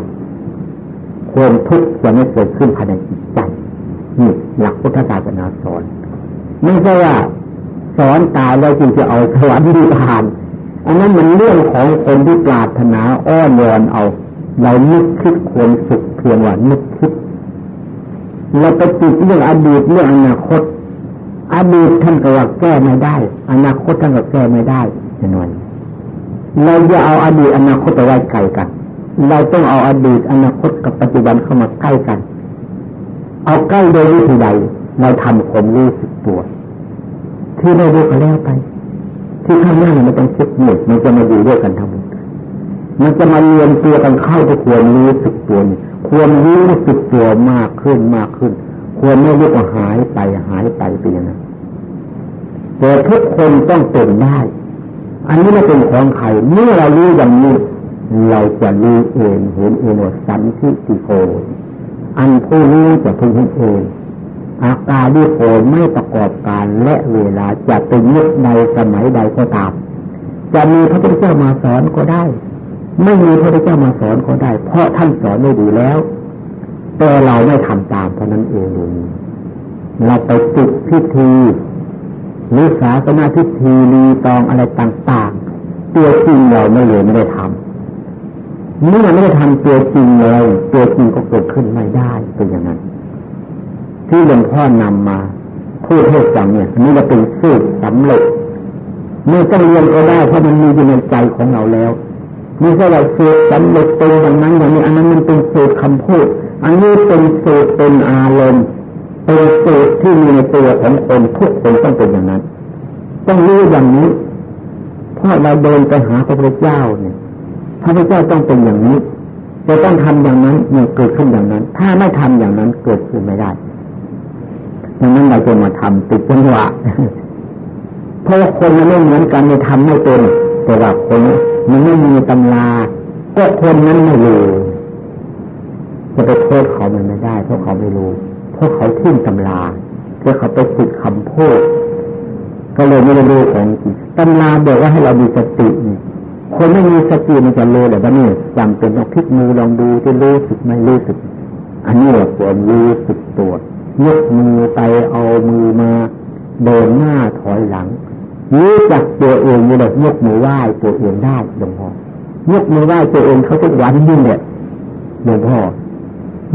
ความทุกข์จะไม่เกิดขึ้นภายในจิตใจนี่หลักพุทธศาสนาสอนไม่ใช่ว่าสอนตายแล้วจึงจะเอาสวรรค์นิพพาน อันนั้นมันเรื่องของคนที่ปรารถนาอ้อนวอนเอา เรานึกคิดควรสุขเพียงว่านึกคิด เราไปติดเรื่องอดีตเรื่องอนาคต อดีตท่านก็ว่าแก้ไม่ได้ อนาคตท่านก็แก้ไม่ได้จะน่อยเราจะเอาอดีตอนาคตไปไว้ไกลกัน เราต้องเอาอดีตอนาคตกับปัจจุบันเข้ามาใกล้กัน เอาใกล้โดยวิธีใด เราทำความรู้สึกตัว ที่ไม่รู้ก็แล้วไป ที่ข้างหน้ามันต้องคิดหมดมันจะมาอยู่ด้วยกันทั้งหมด มันจะมาเรียนตัวกันเข้าที่ควรรู้สึกตัวควรรู้สึกตัวมากขึ้นมากขึ้น ควรไม่รู้ว่าหายไปหายไปเป็นยังไงแต่ทุกคนต้องเป็นได้ อันนี้ไม่เป็นของใครเมื่อเรารู้อย่างนี้ เราจะรู้เองเห็นเองว่าสันทิติโกอันผู้รู้จะพึงเห็นเองอาการดิโกไม่ประกอบการและเวลาจะเป็นยุคใดสมัยใดก็ตามจะมีพระพุทธเจ้ามาสอนก็ได้ ไม่มีพระพุทธเจ้ามาสอนก็ได้ เพราะท่านสอนไม่ดีแล้ว แต่เราไม่ทำตามเท่าะนั้นเองเราไปติดพิธีหรือศาสนาพิธีรีตองอะไรต่างๆ ตัวจริงเราไม่เลยไม่ได้ทำเมื่อไม่ได้ทำตัวจริงเลยตัวจริงก็เกิดขึ้นไม่ได้เป็นอย่างนั้น ที่หลวงพ่อนำมาพูดให้ฟังเนี่ยนนี้จะเป็นสูตรสำเร็จไม่ต้องเรียนก็ได้เพราะมันมีอยู่ในใจของเราแล้ว มีแค่เราสูตรสำเร็จเป็นอย่างนั้นอย่างนี้อันนั้นมันเป็นสูตรคำพูด อันนี้เป็นสูตรเป็นอารมณ์เป็นสูตรที่มีในตัวของคนทุกคนต้องเป็นอย่างนั้น ต้องรู้อย่างนี้เพราะเราเดินไปหาพระพุทธเจ้าเนี่ยพระพุทธเจ้าต้องเป็นอย่างนี้จะต้องทำอย่างนั้นเนี่ยเกิดขึ้นอย่างนั้น ถ้าไม่ทำอย่างนั้นเกิดขึ้นไม่ได้ดังนั้นเราจะมาทำติดจังหวะเพราะคนมันไม่เหมือนกันในทำไม่เป็น แต่ว่าคนมันไม่มีตำราก็คนนั้นไม่รู้จะไปโทษเขามันไม่ได้เพราะเขาไม่รู้เพราะเขาทิ้งตำราเพราะเขาไปติดคำพูดก็เลยไม่ได้รู้ของจริงตำราบอกว่าให้เรามีสติคนไม่มีสติมันจะรู้แต่ว่านี่จำเป็นต้องพลิกมือลองดูจะรู้สึกไม่รู้สึก อันนี้แหละควรรู้สึกตัวยกมือไปเอามือมาเดินหน้าถอยหลัง รู้จักตัวเองนี่แหละยกมือไหว้ตัวเองได้หลวงพ่อยกมือไหว้ตัวเองเขาทุกวันนี่เนี่ยหลวงพ่อ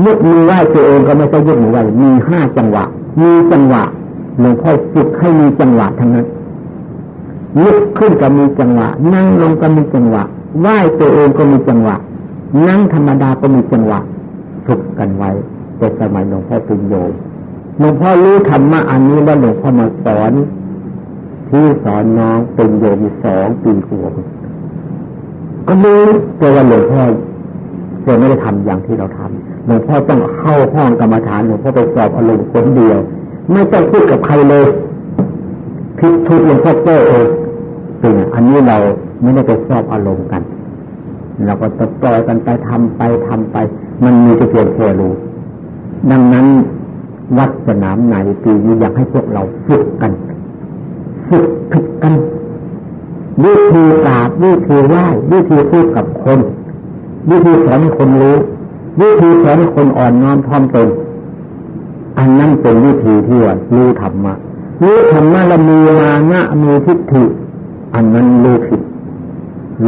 ยกมือไหว้ตัวเองก็ไม่ใช่ยกมือไหว้มีห้าจังหวะ มีจังหวะหลวงพ่อฝึกให้มีจังหวะทั้งนั้นลุกขึ้นก็มีจังหวะ นั่งลงก็มีจังหวะไหว้ตัวเองก็มีจังหวะ นั่งธรรมดาก็มีจังหวะฝึกกันไว้ แต่สมัยหลวงพ่อเป็นโยมหลวงพ่อรู้ธรรมะอันนี้แล้วหลวงพ่อมาสอน ที่สอนน้องเป็นโยมสองปีขวบก็รู้แต่ว่าหลวงพ่อจะไม่ได้ทำอย่างที่เราทำหลวงพ่อต้องเข้าห้องกรรมฐานหลวงพ่อไปสอบอารมณ์คนเดียว ไม่ต้องพูดกับใครเลยพิทุกหลวงพ่อแก้เองซึ่งอันนี้เราไม่ได้ไปสอบอารมณ์กันเราก็ตะปล่อยกันไปทำไปทำไป มันมีแต่เพียงแค่รู้ดังนั้นวัดสนามไหนปีนี้อยากให้พวกเราฝึกกัน ฝึกฝึกกันวิธีกราบวิธีไหว้วิธีพูดกับคนวิธีสอนคนรู้วิธีสอนคนอ่อนน้อมถ่อมตนอันนั้นเป็นวิธีที่ว่ารู้ธรรมะรู้ธรรมะละมีมานะมีทิฏฐิอันนั้นรู้ผิด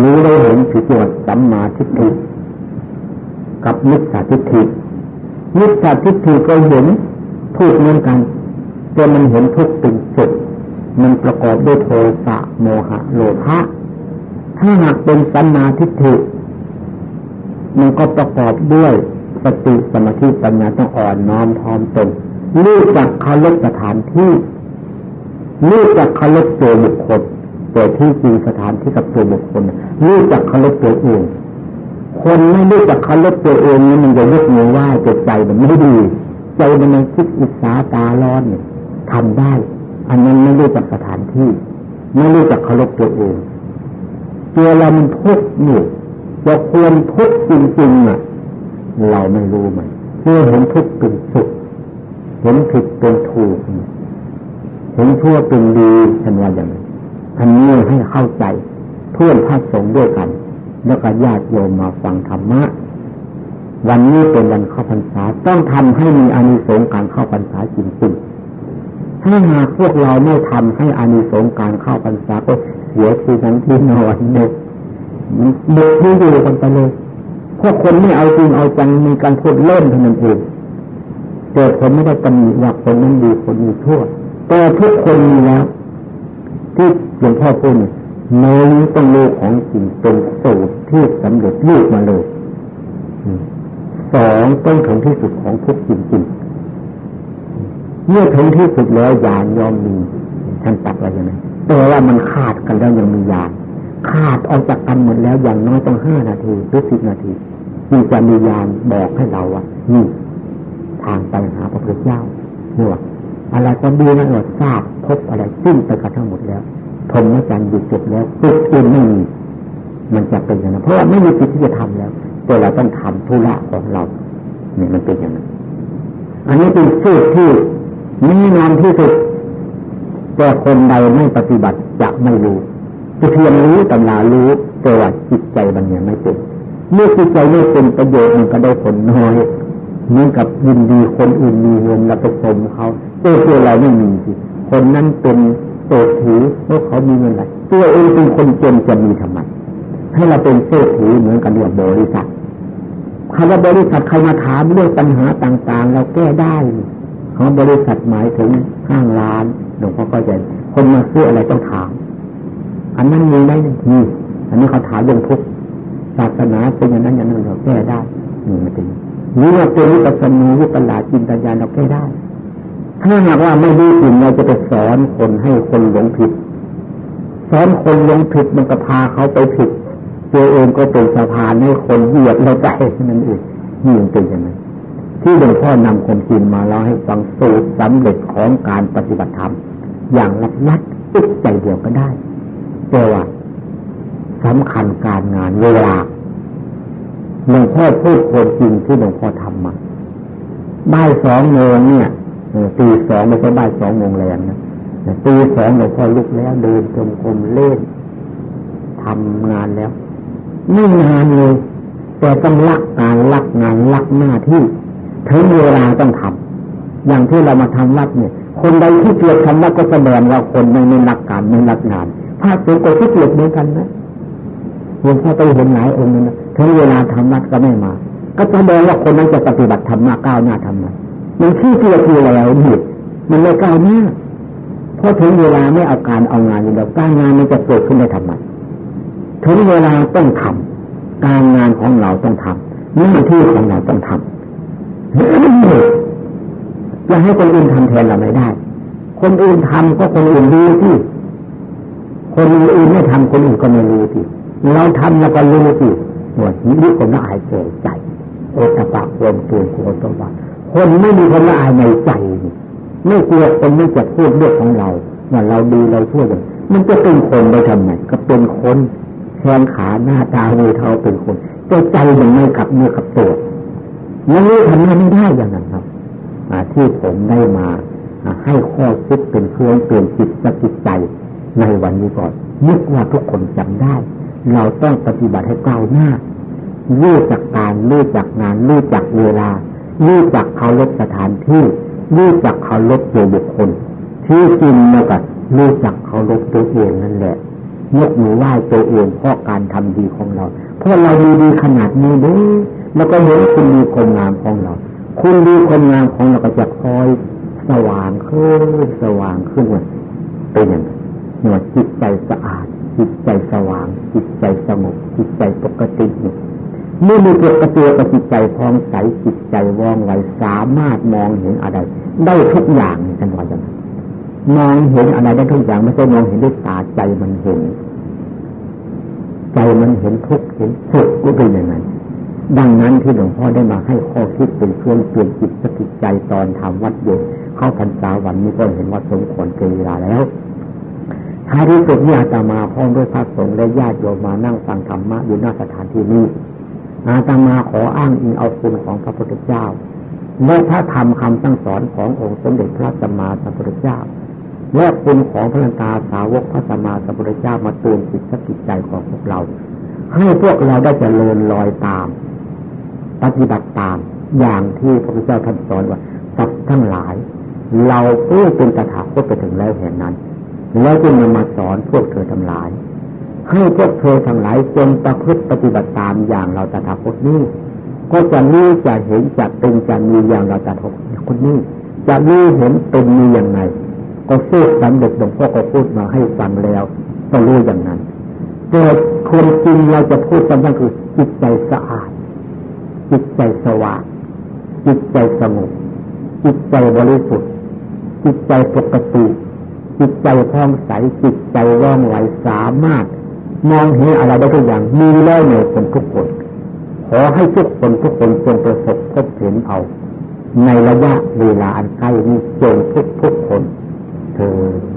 รู้ได้เห็นผิดว่าสัมมาทิฏฐิกับมิจฉาทิฏฐิมิจฉาทิฏฐิก็เห็นทุกเหมือนกันแต่มันเห็นทุกเป็นสุด มันประกอบด้วยโทสะโมหะโลภะถ้าหากเป็นสัมมาทิฏฐิมันก็ประกอบด้วยสติสมาธิปัญญาต้องอ่อนน้อมทอมตนรู้จักเคารพสถานที่รู้จักเคารพตัวบุคคลแต่ที่จริงสถานที่กับตัวบุคคลรู้จักเคารพตัวเองคนไม่รู้จักเคารพตัวเองนี่มันจะยกมือไหว้แต่ใจมันไม่ดี ใจมันคิดอิจฉาตาร้อนเนี่ยทำได้ อันนั้นไม่รู้จักสถานที่ ไม่รู้จักเคารพตัวเองตัวเรามันทุกข์อยู่จะควรทุกข์จริงๆอะ เราไม่รู้มันเมื่อเห็นทุกข์เป็นสุขเห็นผิดเป็นถูกเห็นชั่วเป็นดีฉันว่าอย่างนี้อันนี้ให้เข้าใจเพื่อนพระสงฆ์ด้วยกัน แล้วก็ญาติโยมมาฟังธรรมะวันนี้เป็นวันเข้าพรรษาต้องทำให้มีอานิสงส์การเข้าพรรษาจริงๆ ถ้าหากพวกเราไม่ทำให้อานิสงส์การเข้าพรรษาก็เสียทีนั้นที่นอนเนี่ยเด็กที่อยู่กันไปเลยพวกคนไม่เอาจริงเอาจังมีการพูดเล่นเท่านั้นเองแต่ผมไม่ได้ตำหนิว่าคนนั้นดีคนนี้ชั่วแต่ทุกคนมีแล้ว ที่หลวงพ่อพูดเนื้อต้องรู้ของจริงเป็นสูตรที่สำเร็จรูปมาเลยสองต้องถึงที่สุดของทุกจริงๆ เมื่อถึงที่สุดแล้วยานยอมมีท่านตัดไว้ยังไงแต่ว่ามันขาดกันแล้วยังมียานขาดออกจากกันหมดแล้วอย่างน้อยต้องห้านาทีหรือสิบนาทีที่จะมียานบอกให้เราว่านี่ทางไปหาพระพุทธเจ้าเนี่ยอะไรก็ดีนะเราทราบพบอะไรสิ้นไปกันทั้งหมดแล้วพรหมจรรย์หยุดจบแล้วตึกอื่นไม่มีมันจะเป็นอย่างนั้นเพราะว่าไม่มีจิตที่จะทำแล้วแต่เราต้องทำธุระของเรา เนี่ยมันเป็นอย่างนั้น อันนี้เป็นสูตรที่ นี่นานที่สุด แต่คนใดไม่ปฏิบัติจะไม่รู้จะเพียงรู้ตำนารู้แต่ว่าจิตใจมันยังไม่เป็นเมื่อจิตใจไม่เป็นประโยชน์มันก็ได้ผลน้อยเหมือนกับยินดีคนอื่นมีเงินเราไปชมเขาตัวตัวเราไม่มีสิคนนั้นเป็นโศกถีเพราะเขามีเงินอะไรตัวเองเป็นคนจนจะมีทำไมให้เราเป็นเศรษฐีเหมือนกันเรื่องบริษัทคำว่าบริษัทใครมาถามเรื่องปัญหาต่างๆ เราแก้ได้ ของบริษัทหมายถึงห้างร้านหลวงพ่อก็จะคนมาซื้ออะไรต้องถาม อันนั้นมีไหมมีอันนี้เขาถามเรื่องทุกศาสนาเป็นอย่างนั้นอย่างนั้นเราแก้ได้นี่มันเป็นหรือว่าเป็นวิปัสสนูวิปลาจินตญญาเราแก้ได้ ถ้าหากว่าไม่ดีจริงเราจะไปสอนคนให้คนหลงผิด สอนคนหลงผิดมันก็พาเขาไปผิดตัวเองก็เป็นสะพานให้คนเหยียบเราใจนั่นเองนี่มันเป็นอย่างนั้น ที่หลวงพ่อนำความจริงมาเล่าให้ฟังสูตรสำเร็จของการปฏิบัติธรรม อย่างลัดลัดอึดใจเดียวก็ได้แต่ว่าสำคัญการงานเวลาหลวงพ่อพูดความจริงที่หลวงพ่อทำมาบ่ายสองโมงเนี่ยตีสองไม่ใช่บ่ายสองโมงแรงนะตีสองหลวงพ่อลุกแล้วเดินจงกรมเล่นทำงานแล้ว ไม่นานเลยแต่ต้องรักงานรักงานรักหน้าที่ ถึงเวลาต้องทำอย่างที่เรามาทำวัดเนี่ย คนใดที่เกียรทำวัดก็แสดงว่าคนไม่ไม่รักการไม่รักงานถ้าเป็นคนที่เกียรเหมือนกันนะหลวงพ่อไปเห็นหลายองค์นะถึงเวลาทำวัดก็ไม่มา ก็แสดงว่าคนนั้นจะปฏิบัติธรรมะก้าวหน้าทำไมมันขี้เกียจที่แล้วหิดมันไม่ก้าวหน้าเพอถึงเวลาไม่เอาการเอางานอยู่แล้วการงานมันจะเกิดขึ้นได้ทำไมถึงเวลาต้องทำการงานของเราต้องทำหน้าที่ของเราต้องทำ จะให้คนอื่นทำแทนเราไม่ได้ คนอื่นทำก็คนอื่นดีที่ คนอื่นไม่ทำคนอื่นก็ไม่รู้ที่เราทำแล้วก็รู้ที่หมดนี้คนละอายใจใจโอตปะควมตัวโคตบะคนไม่มีคนละอายในใจไม่กลัวคนไม่จะพูดเรื่องของเราว่าเราดีเราชั่วมันจะเป็นคนไปทำไมก็เป็นคนแขนขาหน้าตามือเท้าเป็นคนแต่ใจมันไม่ขับเนื้อขับตัว ยังนี้ทำไม่ได้อย่างนั้นครับที่ผมได้มาให้ข้อคิดเป็นเครื่องเตือนจิตสกิจใจในวันนี้ก่อนนึกว่าทุกคนจำได้ เราต้องปฏิบัติให้ก้าวหน้ารู้จักการรู้จักงานรู้จักเวลารู้จักเคารพสถานที่รู้จักเคารพตัวบุคคล ที่จริงนะก็รู้จักเคารพตัวเองนั่นแหละยกมือไหว้ตัวเองเพราะการทำดีของเรา เพราะเราดีดีขนาดนี้ด้ แล้วก็เห็นคุณดีคนงามของเรา คุณดีคนงามของเราก็จะคอยสว่างขึ้นสว่างขึ้นเป็นอย่างหนวดจิตใจสะอาด จิตใจสว่าง จิตใจสงบจิตใจปกติเนี่ยเมื่อมีปกติกับจิตใจพองใสจิตใจว่องไวสามารถมองเห็นอะไร ได้ทุกอย่างกันว่าอย่างมองเห็นอะไรได้ทุกอย่างไม่ใช่มองเห็นด้วยตาใจมันเห็น ใจมันเห็นทุกเห็นสุขก็เป็นอย่างนั้น ดังนั้นที่หลวงพ่อได้มาให้ข้อคิดเป็นเครื่องเปลี่ยนจิตสกิจใจตอนทำวัดโยมเข้าพรรษาวันนี้ก็เห็นว่าสมควรเกินเวลาแล้วท้ายที่สุดญาตมาพร้อมด้วยพระสงฆ์และญาติโยมมานั่งฟังธรรมะอยู่หน้าสถานที่นี้อาตมาขออ้างอิงเอาคุณของพระพุทธเจ้าและพระธรรมคำสั่งสอนขององค์สมเด็จพระสัมมาสัมพุทธเจ้าและคุณของพระตาสาวกพระสัมมาสัมพุทธเจ้ามาตูนจิตสกิจใจของพวกเรา ให้พวกเราได้เจริญลอยตาม ปฏิบัติตาม อย่างที่พระพุทธเจ้าท่านสอนว่าสัตว์ทั้งหลาย เราผู้เป็นตถาคตไปถึงแล้วแห่งนั้น แล้วจึงนำมาสอนพวกเธอทั้งหลายให้พวกเธอทั้งหลายจงประพฤติปฏิบัติตามอย่างเราตถาคตนี้ ก็จะรู้จะเห็นจะเป็นจะมีอย่างเราตถาคตนี้ จะรู้เห็นเป็นมีอย่างไรก็พูดสำเร็จหลวงพ่อก็พูดมาให้ฟังแล้วก็รู้อย่างนั้นแต่คนจริงเราจะพูดกันนั่นคือจิตใจสะอาด จิตใจสว่างจิตใจสงบจิตใจบริสุทธิ์จิตใจปกติจิตใจพองใสจิตใจว่องไวสามารถ มองเห็นอะไรได้ทุกอย่างมีแล้วในคนทุกคน ขอให้ทุกคนทุกคนจงประสบพบเห็นเอา ในระยะเวลาอันใกล้นี้จงทุกทุกคนเธอ